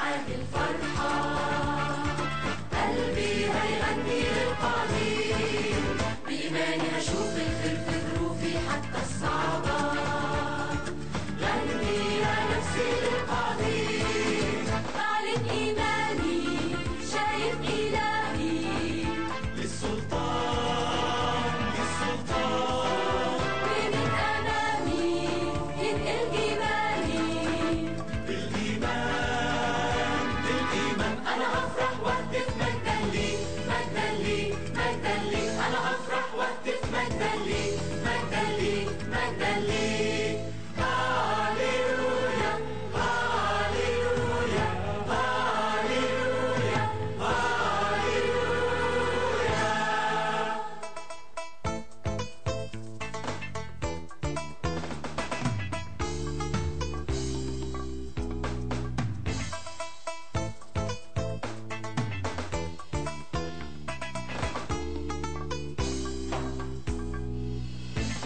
عاد الفرحة. قلبي هيغني للقدير بإيماني هشوف الخير في ظروفي حتى الصعبات غني يا نفسي للقدير أعلن إيماني شايف إلهي. للسلطان للسلطان. ومن أمامي ينقل Santa.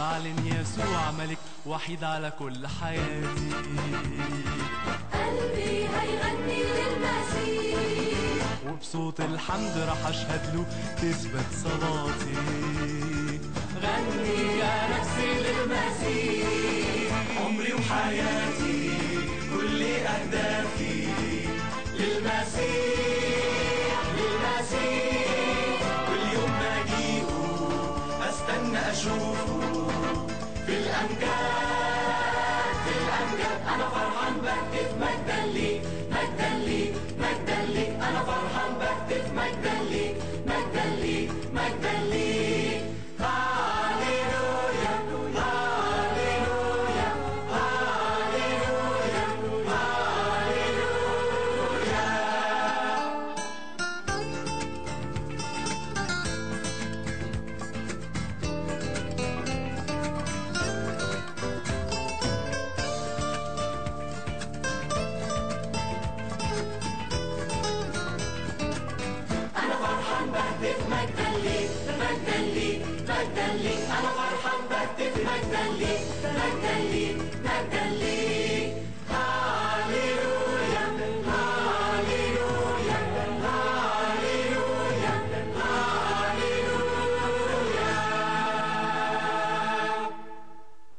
بعلن يسوع ملك وحيد على كل حياتي. قلبي هيغني للمسيح وبصوت الحمد رح أشهد له تثبت صلاتي. غني يا نفسي للمسيح عمري وحياتي كل أهدافي. للمسيح للمسيح كل يوم باجيله أستنى أشوفه. في الأمجاد في الأمجاد أنا فرحان. بهتف مجدا ليك أنا فرحان بهتف مجدا ليك مجدا